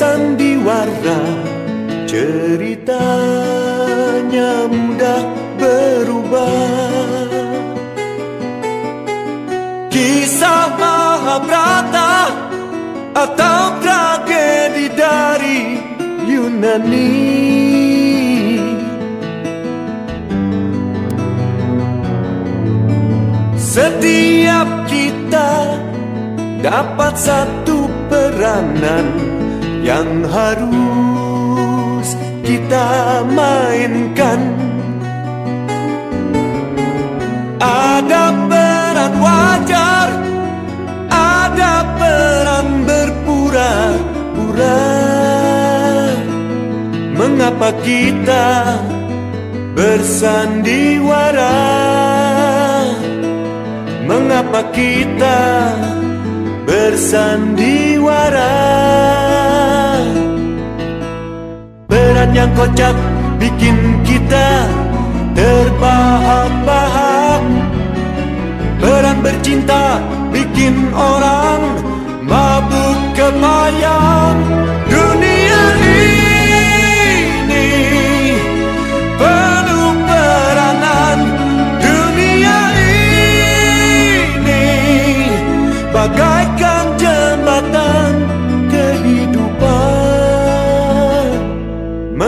sandiwara ceritanya mudah berubah. Kisah Mahabharata atau tragedi dari Yunani. Setiap kita dapat satu peranan yang harus kita mainkan. Ada peran wajar, ada peran berpura-pura. Mengapa kita bersandiwara? Mengapa kita bersandiwara Peran yang kocak bikin kita terbahak-bahak. Peran bercinta bikin orang mabuk kebayang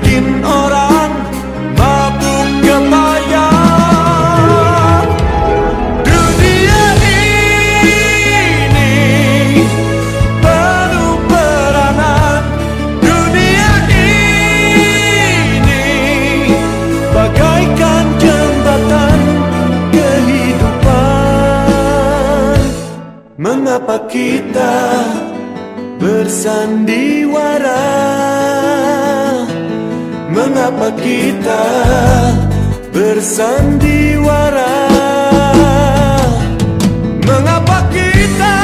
bikin orang mabuk kebayang Dunia ini penuh peranan. Dunia ini bagaikan jembatan kehidupan. Mengapa kita bersandiwara Mengapa kita bersandiwara? Mengapa kita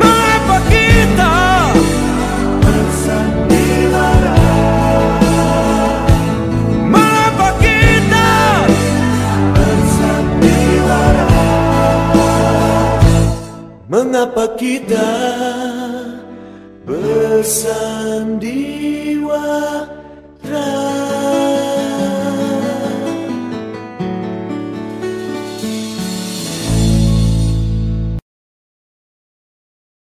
Mengapa kita Mengapa kita bersandiwara